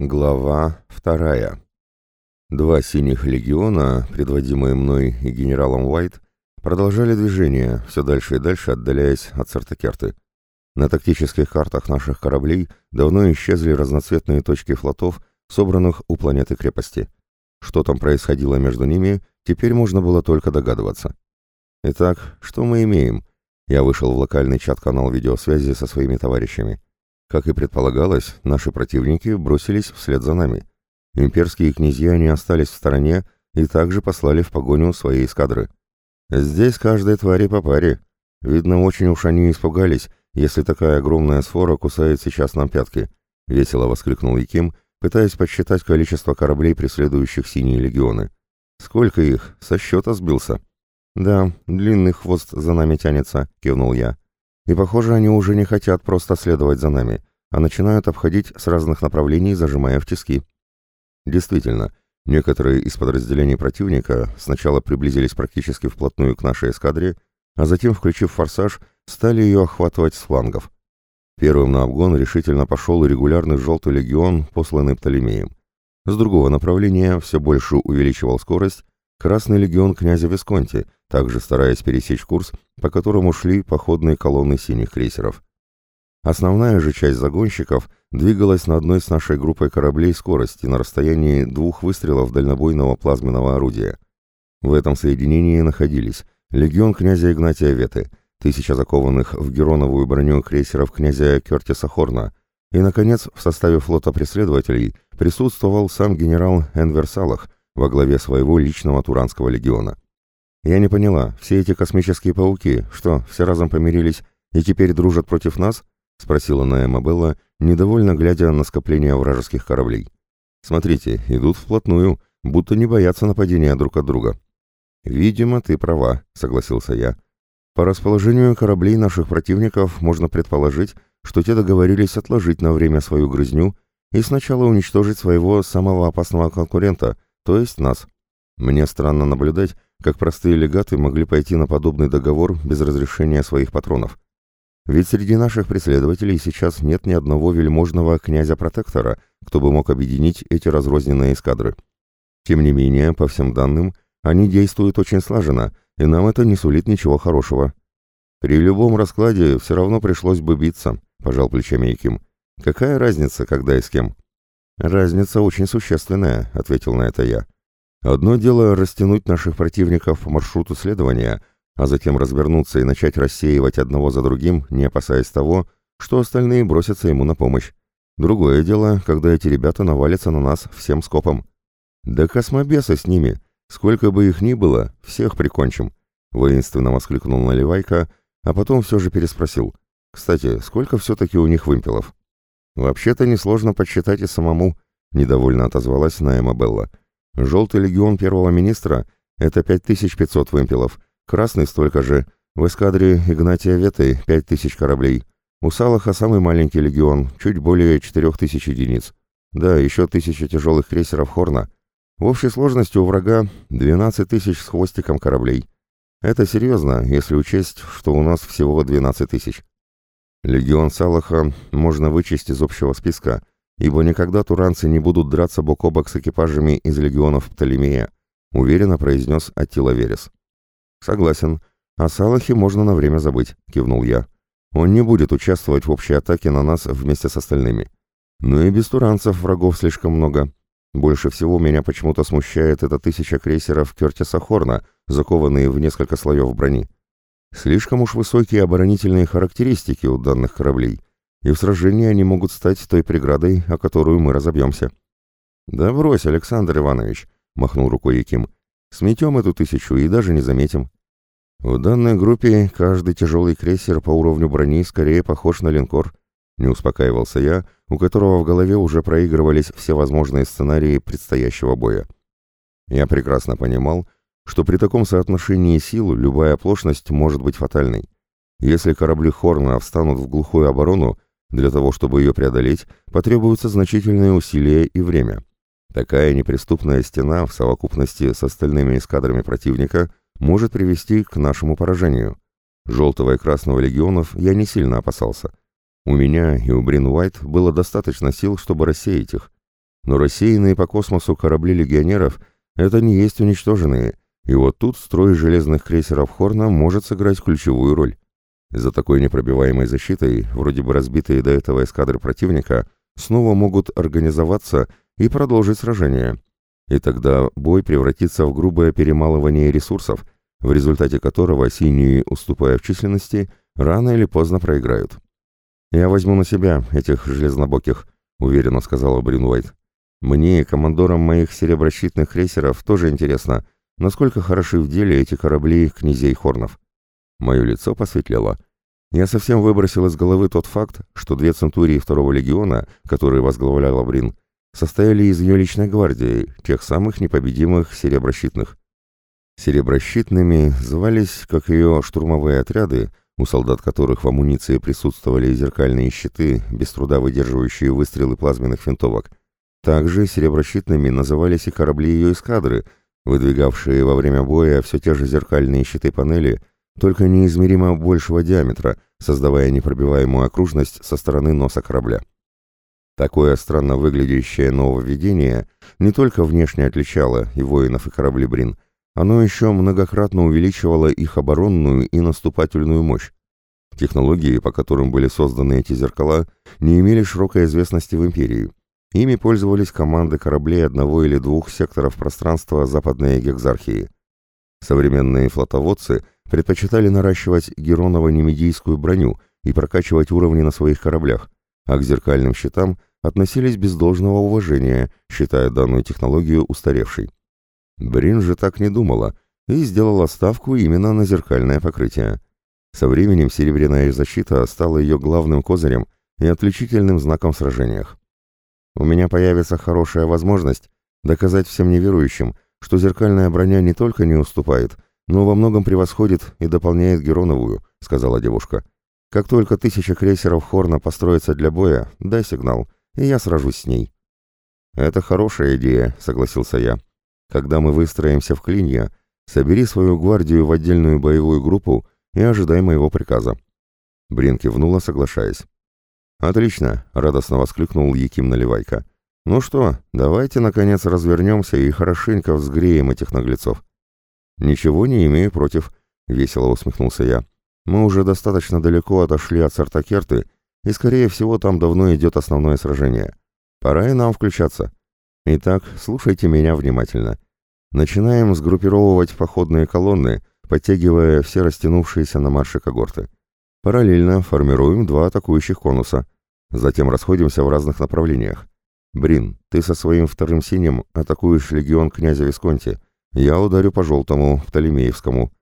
Глава вторая. Два синих легиона, предводимые мной и генералом Уайт, продолжали движение, все дальше и дальше отдаляясь от Сартакерты. На тактических картах наших кораблей давно исчезли разноцветные точки флотов, собранных у планеты крепости. Что там происходило между ними, теперь можно было только догадываться. Итак, что мы имеем? Я вышел в локальный чат-канал видеосвязи со своими товарищами. Как и предполагалось, наши противники бросились вслед за нами. Имперские князья не остались в стороне и также послали в погоню свои эскадры. Здесь каждой твари по паре. Видно, очень уж они испугались, если такая огромная сфора кусает сейчас нам пятки. Весело воскликнул Яким, пытаясь подсчитать количество кораблей, преследующих синие легионы. Сколько их? Со счета сбился. Да, длинный хвост за нами тянется, кивнул я. И, похоже, они уже не хотят просто следовать за нами, а начинают обходить с разных направлений, зажимая в тиски. Действительно, некоторые из подразделений противника сначала приблизились практически вплотную к нашей эскадре, а затем, включив форсаж, стали ее охватывать с флангов. Первым на обгон решительно пошел регулярный желтый легион, посланный Птолемеем. С другого направления все больше увеличивал скорость Красный легион князя Висконти, также стараясь пересечь курс, по которому шли походные колонны синих крейсеров. Основная же часть загонщиков двигалась на одной с нашей группой кораблей скорости на расстоянии двух выстрелов дальнобойного плазменного орудия. В этом соединении находились легион князя Игнатия Веты, тысяча закованных в героновую броню крейсеров князя Кертиса Хорна, и, наконец, в составе флота преследователей присутствовал сам генерал Энвер Салах, во главе своего личного Туранского легиона. Я не поняла, все эти космические пауки, что, все разом помирились и теперь дружат против нас? Спросила Наэма Белла, недовольно глядя на скопление вражеских кораблей. Смотрите, идут вплотную, будто не боятся нападения друг от друга. Видимо, ты права, согласился я. По расположению кораблей наших противников можно предположить, что те договорились отложить на время свою грызню и сначала уничтожить своего самого опасного конкурента — то есть нас. Мне странно наблюдать, как простые легаты могли пойти на подобный договор без разрешения своих патронов. Ведь среди наших преследователей сейчас нет ни одного вельможного князя-протектора, кто бы мог объединить эти разрозненные эскадры. Тем не менее, по всем данным, они действуют очень слаженно, и нам это не сулит ничего хорошего. При любом раскладе все равно пришлось бы биться, пожал плечами Яким. Какая разница, когда и с кем? «Разница очень существенная», — ответил на это я. «Одно дело растянуть наших противников по маршруту следования, а затем развернуться и начать рассеивать одного за другим, не опасаясь того, что остальные бросятся ему на помощь. Другое дело, когда эти ребята навалятся на нас всем скопом. Да космобесы с ними! Сколько бы их ни было, всех прикончим!» — воинственно воскликнул Наливайка, а потом все же переспросил. «Кстати, сколько все-таки у них вымпелов?» «Вообще-то несложно подсчитать и самому», — недовольно отозвалась Наэма Белла. «Желтый легион первого министра — это 5500 вымпелов, красный столько же, в эскадре Игнатия Веты — 5000 кораблей, у Салаха самый маленький легион, чуть более 4000 единиц. Да, еще тысяча тяжелых крейсеров Хорна. В общей сложности у врага 12 тысяч с хвостиком кораблей. Это серьезно, если учесть, что у нас всего 12 тысяч. Легион Салаха можно вычесть из общего списка, ибо никогда туранцы не будут драться бок о бок с экипажами из легионов Птолемея, уверенно произнес Аттила Верес. Согласен, о Салахе можно на время забыть, кивнул я. Он не будет участвовать в общей атаке на нас вместе с остальными. Но и без туранцев врагов слишком много. Больше всего меня почему-то смущает эта тысяча крейсеров Кертиса Хорна, закованные в несколько слоев брони. Слишком уж высокие оборонительные характеристики у данных кораблей, и в сражении они могут стать той преградой, о которую мы разобьемся. «Да брось, Александр Иванович», — махнул рукой Яким, — «сметем эту тысячу и даже не заметим». В данной группе каждый тяжелый крейсер по уровню брони скорее похож на линкор, не успокаивался я, у которого в голове уже проигрывались все возможные сценарии предстоящего боя. Я прекрасно понимал, что при таком соотношении сил любая оплошность может быть фатальной. Если корабли Хорна встанут в глухую оборону, для того, чтобы ее преодолеть, потребуются значительные усилия и время. Такая неприступная стена в совокупности с остальными эскадрами противника может привести к нашему поражению. Желтого и Красного легионов я не сильно опасался. У меня и у Брин Уайт было достаточно сил, чтобы рассеять их. Но рассеянные по космосу корабли легионеров — это не есть уничтоженные, и вот тут строй железных крейсеров Хорна может сыграть ключевую роль. За такой непробиваемой защитой, вроде бы разбитые до этого эскадры противника, снова могут организоваться и продолжить сражение. И тогда бой превратится в грубое перемалывание ресурсов, в результате которого синие, уступая в численности, рано или поздно проиграют. «Я возьму на себя этих железнобоких», — уверенно сказала Бринвайт. «Мне и командорам моих сереброщитных крейсеров тоже интересно, насколько хороши в деле эти корабли князей Хорнов». Мое лицо посветлело. Я совсем выбросил из головы тот факт, что две центурии второго легиона, которые возглавляла Брин, состояли из ее личной гвардии, тех самых непобедимых сереброщитных. Сереброщитными звались, как ее штурмовые отряды, у солдат которых в амуниции присутствовали зеркальные щиты, без труда выдерживающие выстрелы плазменных винтовок. Также сереброщитными назывались и корабли ее эскадры, выдвигавшие во время боя все те же зеркальные щиты-панели, только неизмеримо большего диаметра, создавая непробиваемую окружность со стороны носа корабля. Такое странно выглядящее нововведение не только внешне отличало и воинов, и корабли Брин – оно еще многократно увеличивало их оборонную и наступательную мощь. Технологии, по которым были созданы эти зеркала, не имели широкой известности в империи. Ими пользовались команды кораблей одного или двух секторов пространства Западной Гекзархии. Современные флотоводцы предпочитали наращивать героново-немедийскую броню и прокачивать уровни на своих кораблях, а к зеркальным щитам относились без должного уважения, считая данную технологию устаревшей. Брин же так не думала и сделала ставку именно на зеркальное покрытие. Со временем серебряная защита стала ее главным козырем и отличительным знаком в сражениях. У меня появится хорошая возможность доказать всем неверующим, что зеркальная броня не только не уступает, но во многом превосходит и дополняет Героновую, сказала девушка. Как только тысяча крейсеров Хорна построится для боя, дай сигнал, и я сражусь с ней. Это хорошая идея, согласился я. Когда мы выстроимся в клинья, собери свою гвардию в отдельную боевую группу и ожидай моего приказа». Брин кивнула, соглашаясь. «Отлично!» — радостно воскликнул Яким Наливайка. «Ну что, давайте, наконец, развернемся и хорошенько взгреем этих наглецов». «Ничего не имею против», — весело усмехнулся я. «Мы уже достаточно далеко отошли от Сартакерты, и, скорее всего, там давно идет основное сражение. Пора и нам включаться. Итак, слушайте меня внимательно. Начинаем сгруппировывать походные колонны, подтягивая все растянувшиеся на марше когорты. Параллельно формируем два атакующих конуса. Затем расходимся в разных направлениях. Брин, ты со своим вторым синим атакуешь легион князя Висконти. Я ударю по желтому, Птолемеевскому.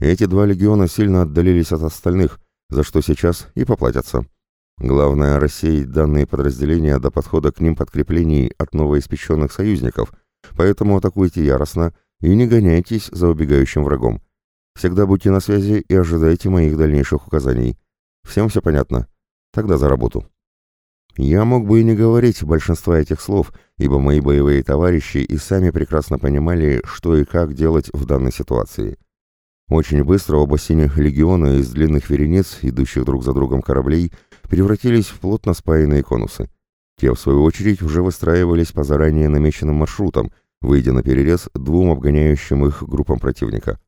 Эти два легиона сильно отдалились от остальных, за что сейчас и поплатятся. Главное – рассеять данные подразделения до подхода к ним подкреплений от новоиспеченных союзников, поэтому атакуйте яростно и не гоняйтесь за убегающим врагом. Всегда будьте на связи и ожидайте моих дальнейших указаний. Всем все понятно? Тогда за работу. Я мог бы и не говорить большинства этих слов, ибо мои боевые товарищи и сами прекрасно понимали, что и как делать в данной ситуации. Очень быстро оба синих легиона из длинных верениц, идущих друг за другом кораблей – превратились в плотно спаянные конусы. Те, в свою очередь, уже выстраивались по заранее намеченным маршрутам, выйдя на перерез двум обгоняющим их группам противника.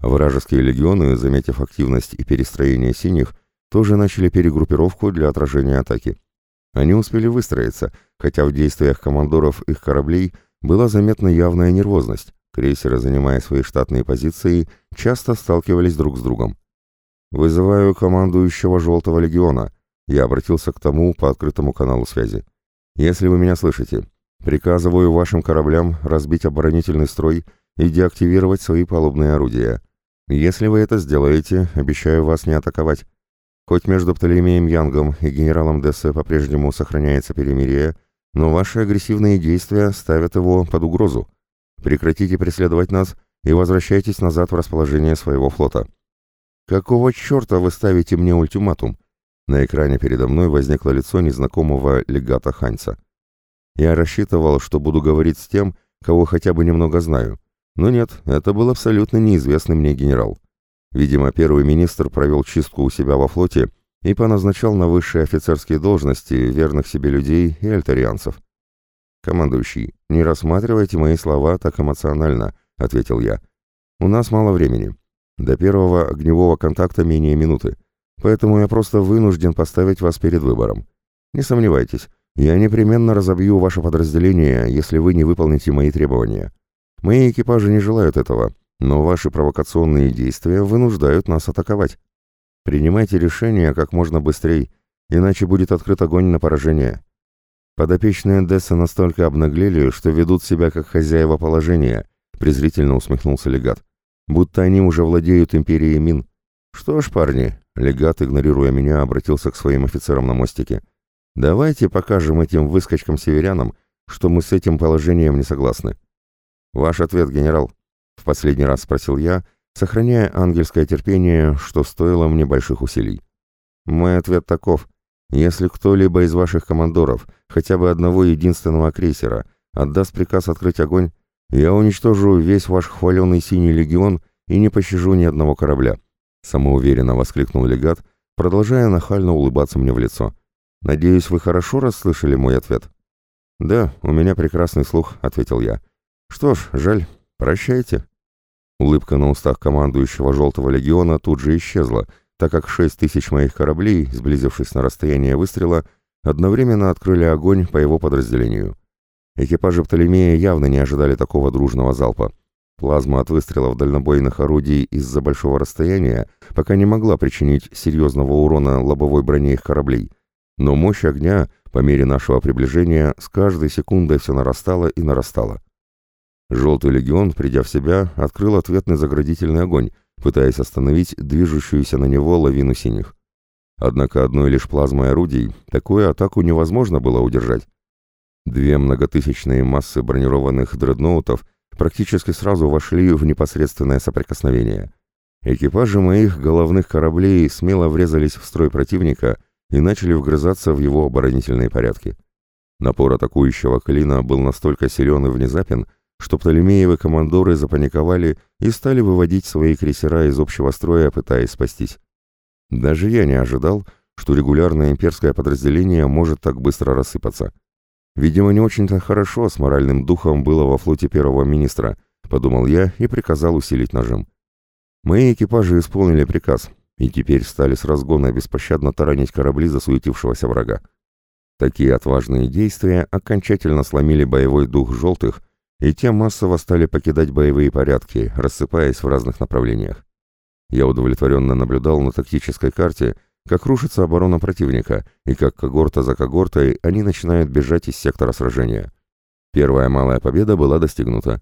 Вражеские легионы, заметив активность и перестроение синих, тоже начали перегруппировку для отражения атаки. Они успели выстроиться, хотя в действиях командоров их кораблей была заметна явная нервозность. Крейсеры, занимая свои штатные позиции, часто сталкивались друг с другом. «Вызываю командующего Желтого легиона», я обратился к тому по открытому каналу связи. «Если вы меня слышите, приказываю вашим кораблям разбить оборонительный строй и деактивировать свои палубные орудия. Если вы это сделаете, обещаю вас не атаковать. Хоть между Птолемеем Янгом и генералом Дессе по-прежнему сохраняется перемирие, но ваши агрессивные действия ставят его под угрозу. Прекратите преследовать нас и возвращайтесь назад в расположение своего флота». «Какого черта вы ставите мне ультиматум?» На экране передо мной возникло лицо незнакомого легата Ханьца. Я рассчитывал, что буду говорить с тем, кого хотя бы немного знаю. Но нет, это был абсолютно неизвестный мне генерал. Видимо, первый министр провел чистку у себя во флоте и поназначал на высшие офицерские должности верных себе людей и альтарианцев. «Командующий, не рассматривайте мои слова так эмоционально», — ответил я. «У нас мало времени. До первого огневого контакта менее минуты. Поэтому я просто вынужден поставить вас перед выбором. Не сомневайтесь, я непременно разобью ваше подразделение, если вы не выполните мои требования. Мои экипажи не желают этого, но ваши провокационные действия вынуждают нас атаковать. Принимайте решение как можно быстрее, иначе будет открыт огонь на поражение. Подопечные Десса настолько обнаглели, что ведут себя как хозяева положения, презрительно усмехнулся легат. Будто они уже владеют империей Мин. Что ж, парни, легат, игнорируя меня, обратился к своим офицерам на мостике. Давайте покажем этим выскочкам-северянам, что мы с этим положением не согласны. Ваш ответ, генерал, в последний раз спросил я, сохраняя ангельское терпение, что стоило мне больших усилий. Мой ответ таков. Если кто-либо из ваших командоров, хотя бы одного единственного крейсера, отдаст приказ открыть огонь, я уничтожу весь ваш хваленый синий легион и не пощажу ни одного корабля», — самоуверенно воскликнул легат, продолжая нахально улыбаться мне в лицо. «Надеюсь, вы хорошо расслышали мой ответ?» «Да, у меня прекрасный слух», — ответил я. «Что ж, жаль. Прощайте». Улыбка на устах командующего «Желтого легиона» тут же исчезла, так как шесть тысяч моих кораблей, сблизившись на расстояние выстрела, одновременно открыли огонь по его подразделению. Экипажи Птолемея явно не ожидали такого дружного залпа. Плазма от выстрелов дальнобойных орудий из-за большого расстояния пока не могла причинить серьезного урона лобовой броне их кораблей, но мощь огня, по мере нашего приближения, с каждой секундой все нарастала и нарастала. Желтый легион, придя в себя, открыл ответный заградительный огонь, пытаясь остановить движущуюся на него лавину синих. Однако одной лишь плазмой орудий такую атаку невозможно было удержать. Две многотысячные массы бронированных дредноутов практически сразу вошли в непосредственное соприкосновение. Экипажи моих головных кораблей смело врезались в строй противника и начали вгрызаться в его оборонительные порядки. Напор атакующего клина был настолько силен и внезапен, что Птолемеевы командоры запаниковали и стали выводить свои крейсера из общего строя, пытаясь спастись. Даже я не ожидал, что регулярное имперское подразделение может так быстро рассыпаться. Видимо, не очень-то хорошо с моральным духом было во флоте первого министра, подумал я и приказал усилить нажим. Мои экипажи исполнили приказ и теперь стали с разгона беспощадно таранить корабли засуетившегося врага. Такие отважные действия окончательно сломили боевой дух желтых, и те массово стали покидать боевые порядки, рассыпаясь в разных направлениях. Я удовлетворенно наблюдал на тактической карте, как рушится оборона противника, и как когорта за когортой они начинают бежать из сектора сражения. Первая малая победа была достигнута.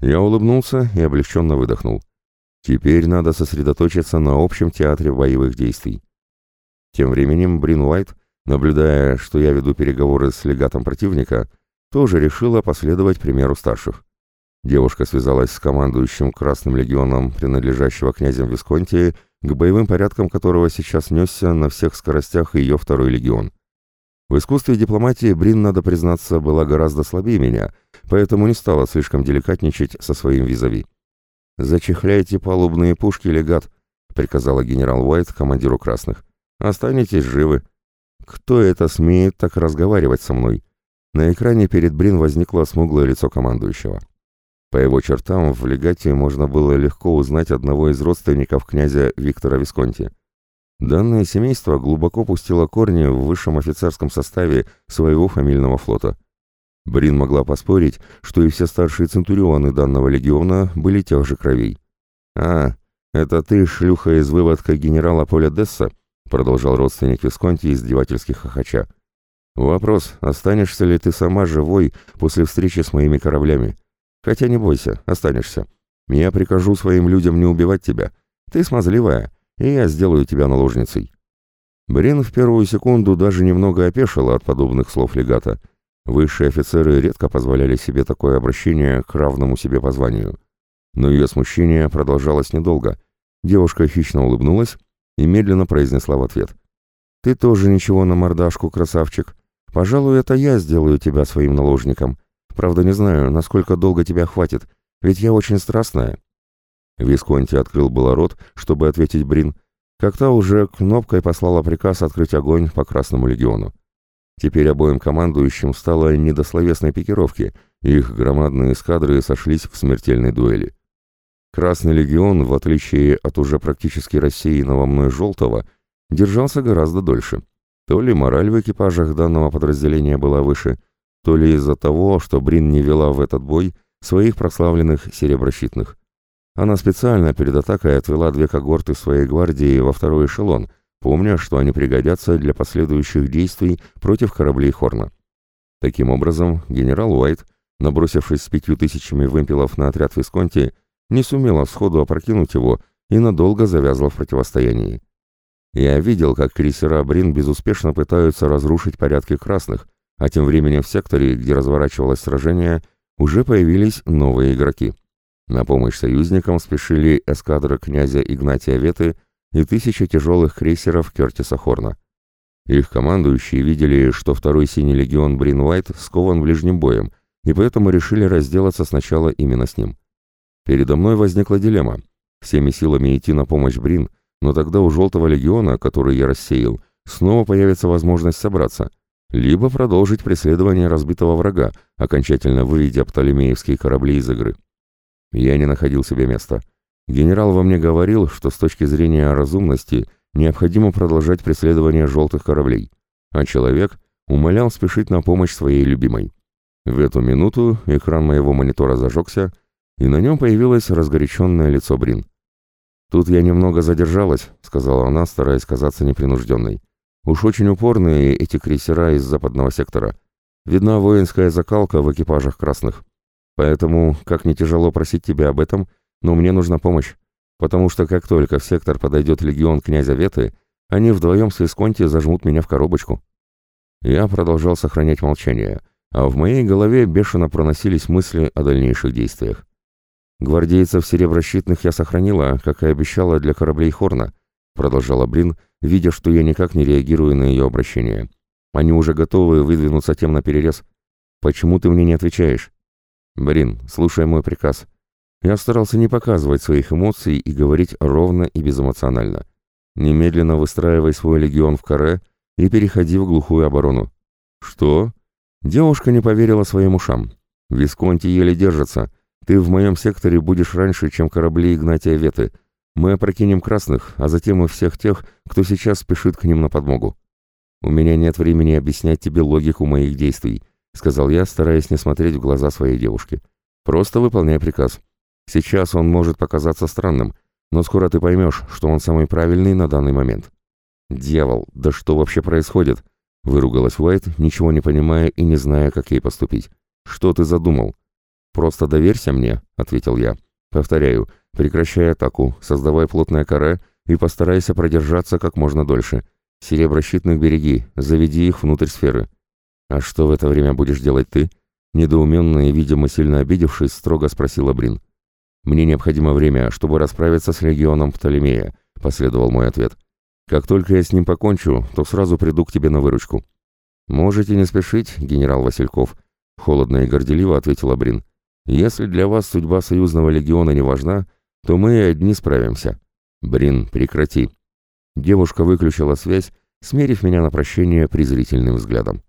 Я улыбнулся и облегченно выдохнул. Теперь надо сосредоточиться на общем театре боевых действий. Тем временем Брин Уайт, наблюдая, что я веду переговоры с легатом противника, тоже решила последовать примеру старших. Девушка связалась с командующим Красным легионом, принадлежащего князям Висконтии, к боевым порядкам которого сейчас несся на всех скоростях ее второй легион. В искусстве дипломатии Брин, надо признаться, была гораздо слабее меня, поэтому не стала слишком деликатничать со своим визави. «Зачехляйте палубные пушки, легат», — приказала генерал Уайт командиру красных. «Останетесь живы». «Кто это смеет так разговаривать со мной?» На экране перед Брин возникло смуглое лицо командующего. По его чертам в легате можно было легко узнать одного из родственников князя Виктора Висконти. Данное семейство глубоко пустило корни в высшем офицерском составе своего фамильного флота. Брин могла поспорить, что и все старшие центурионы данного легиона были тех же кровей. «А, это ты, шлюха из выводка генерала Поля Десса?» продолжал родственник Висконти издевательски хохоча. «Вопрос, останешься ли ты сама живой после встречи с моими кораблями? Хотя не бойся, останешься. Я прикажу своим людям не убивать тебя. Ты смазливая, и я сделаю тебя наложницей». Брин в первую секунду даже немного опешила от подобных слов легата. Высшие офицеры редко позволяли себе такое обращение к равному себе по званию. Но ее смущение продолжалось недолго. Девушка хищно улыбнулась и медленно произнесла в ответ. «Ты тоже ничего на мордашку, красавчик. Пожалуй, это я сделаю тебя своим наложником. Правда, не знаю, насколько долго тебя хватит, ведь я очень страстная». Висконти открыл было рот, чтобы ответить Брин, как та уже кнопкой послала приказ открыть огонь по Красному легиону. Теперь обоим командующим стало не пикировки, их громадные эскадры сошлись в смертельной дуэли. Красный легион, в отличие от уже практически рассеянного мной желтого, держался гораздо дольше. То ли мораль в экипажах данного подразделения была выше, то ли из-за того, что Брин не вела в этот бой своих прославленных сереброщитных. Она специально перед атакой отвела две когорты своей гвардии во второй эшелон, помня, что они пригодятся для последующих действий против кораблей Хорна. Таким образом, генерал Уайт, набросившись с пятью тысячами вымпелов на отряд Висконти, не сумела сходу опрокинуть его и надолго завязла в противостоянии. Я видел, как крейсера Брин безуспешно пытаются разрушить порядки красных, а тем временем в секторе, где разворачивалось сражение, уже появились новые игроки. На помощь союзникам спешили эскадра князя Игнатия Веты и тысячи тяжелых крейсеров Кертиса Хорна. Их командующие видели, что второй синий легион Брин Уайт скован ближним боем, и поэтому решили разделаться сначала именно с ним. Передо мной возникла дилемма. Всеми силами идти на помощь Брин, но тогда у Желтого легиона, который я рассеял, снова появится возможность собраться, либо продолжить преследование разбитого врага, окончательно выведя птолемеевские корабли из игры. Я не находил себе места. Генерал во мне говорил, что с точки зрения разумности необходимо продолжать преследование желтых кораблей, а человек умолял спешить на помощь своей любимой. В эту минуту экран моего монитора зажегся, и на нем появилось разгоряченное лицо Брин. «Тут я немного задержалась», — сказала она, стараясь казаться непринужденной. «Уж очень упорные эти крейсера из западного сектора. Видна воинская закалка в экипажах красных. Поэтому, как не тяжело просить тебя об этом, но мне нужна помощь. Потому что как только в сектор подойдет легион князя Веты, они вдвоем с Висконти зажмут меня в коробочку». Я продолжал сохранять молчание, а в моей голове бешено проносились мысли о дальнейших действиях. «Гвардейцев сереброщитных я сохранила, как и обещала для кораблей Хорна», продолжала Брин, видя, что я никак не реагирую на ее обращение. «Они уже готовы выдвинуться тем на перерез. Почему ты мне не отвечаешь?» «Брин, слушай мой приказ». Я старался не показывать своих эмоций и говорить ровно и безэмоционально. «Немедленно выстраивай свой легион в каре и переходи в глухую оборону». «Что?» Девушка не поверила своим ушам. «Висконти еле держится. Ты в моем секторе будешь раньше, чем корабли Игнатия Веты. Мы опрокинем красных, а затем и всех тех, кто сейчас спешит к ним на подмогу. У меня нет времени объяснять тебе логику моих действий, сказал я, стараясь не смотреть в глаза своей девушки. Просто выполняй приказ. Сейчас он может показаться странным, но скоро ты поймешь, что он самый правильный на данный момент. Дьявол, да что вообще происходит? Выругалась Уайт, ничего не понимая и не зная, как ей поступить. Что ты задумал? «Просто доверься мне», — ответил я. «Повторяю, прекращай атаку, создавай плотное каре и постарайся продержаться как можно дольше. Сереброщитных береги, заведи их внутрь сферы». «А что в это время будешь делать ты?» Недоуменно и, видимо, сильно обидевшись, строго спросила Брин. «Мне необходимо время, чтобы расправиться с легионом Птолемея», — последовал мой ответ. «Как только я с ним покончу, то сразу приду к тебе на выручку». «Можете не спешить, генерал Васильков», — холодно и горделиво ответила Брин. Если для вас судьба союзного легиона не важна, то мы одни справимся. Брин, прекрати. Девушка выключила связь, смерив меня на прощение презрительным взглядом.